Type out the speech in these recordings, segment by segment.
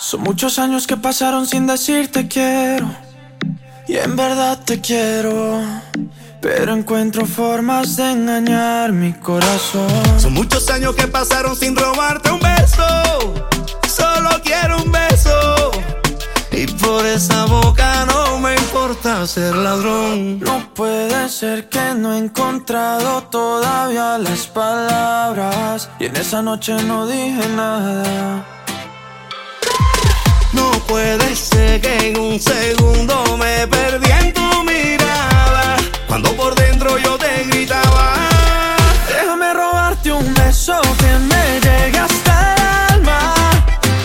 Son muchos años que pasaron sin decirte quiero. Y en verdad te quiero. Pero encuentro formas de engañar mi corazón. Son muchos años que pasaron sin robarte un beso. Solo quiero un beso. Y por esa boca no me importa ser ladrón. No puede ser que no he encontrado todavía las palabras. Y en esa noche no dije nada. No puede ser que en un segundo me perdí en tu mirada. Cuando por dentro yo te gritaba. Déjame robarte un beso que me llegue hasta el alma.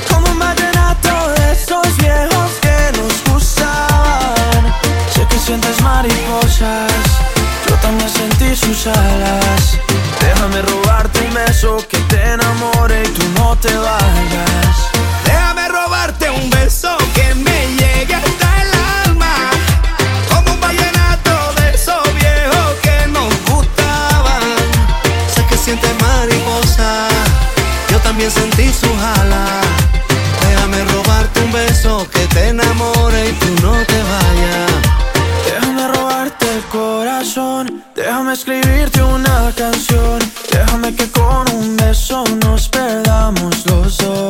Como un vallenato de esos viejos que nos gustaban. Sé que sientes mariposas, yo también sentí sus alas. Déjame robarte un beso que te enamore y tú no te vayas. También sentí su jala. Déjame robarte un beso que te enamore y tú no te vayas. Déjame robarte el corazón, déjame escribirte una canción, déjame que con un beso nos perdamos los dos.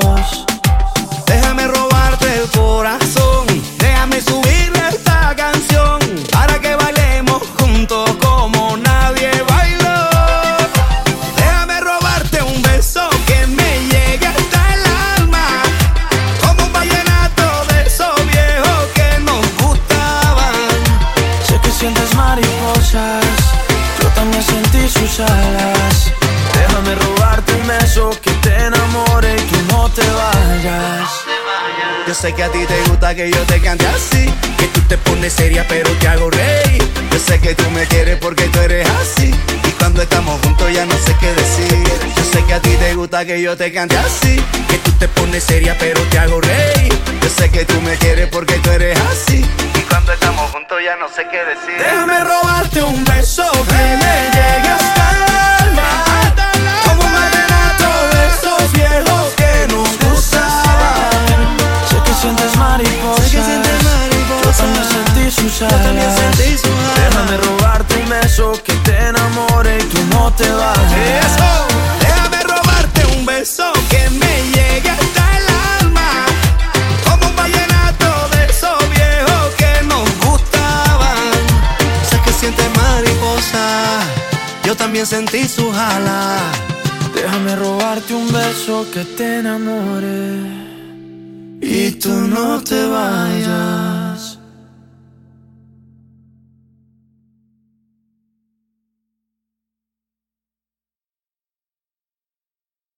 Sus alas. Déjame robarte un beso que te enamore y tú no te vayas. Yo sé que a ti te gusta que yo te cante así, que tú te pones seria pero te hago reír. Yo sé que tú me quieres porque tú eres así, y cuando estamos juntos ya no sé qué decir. Yo sé que a ti te gusta que yo te cante así, que tú te pones seria pero te hago reír. Yo sé que tú me quieres porque tú eres así, y cuando estamos juntos ya no sé qué decir. Déjame robarte un beso que Sentí su jala. Déjame robarte un beso que te enamore y tú no te vayas.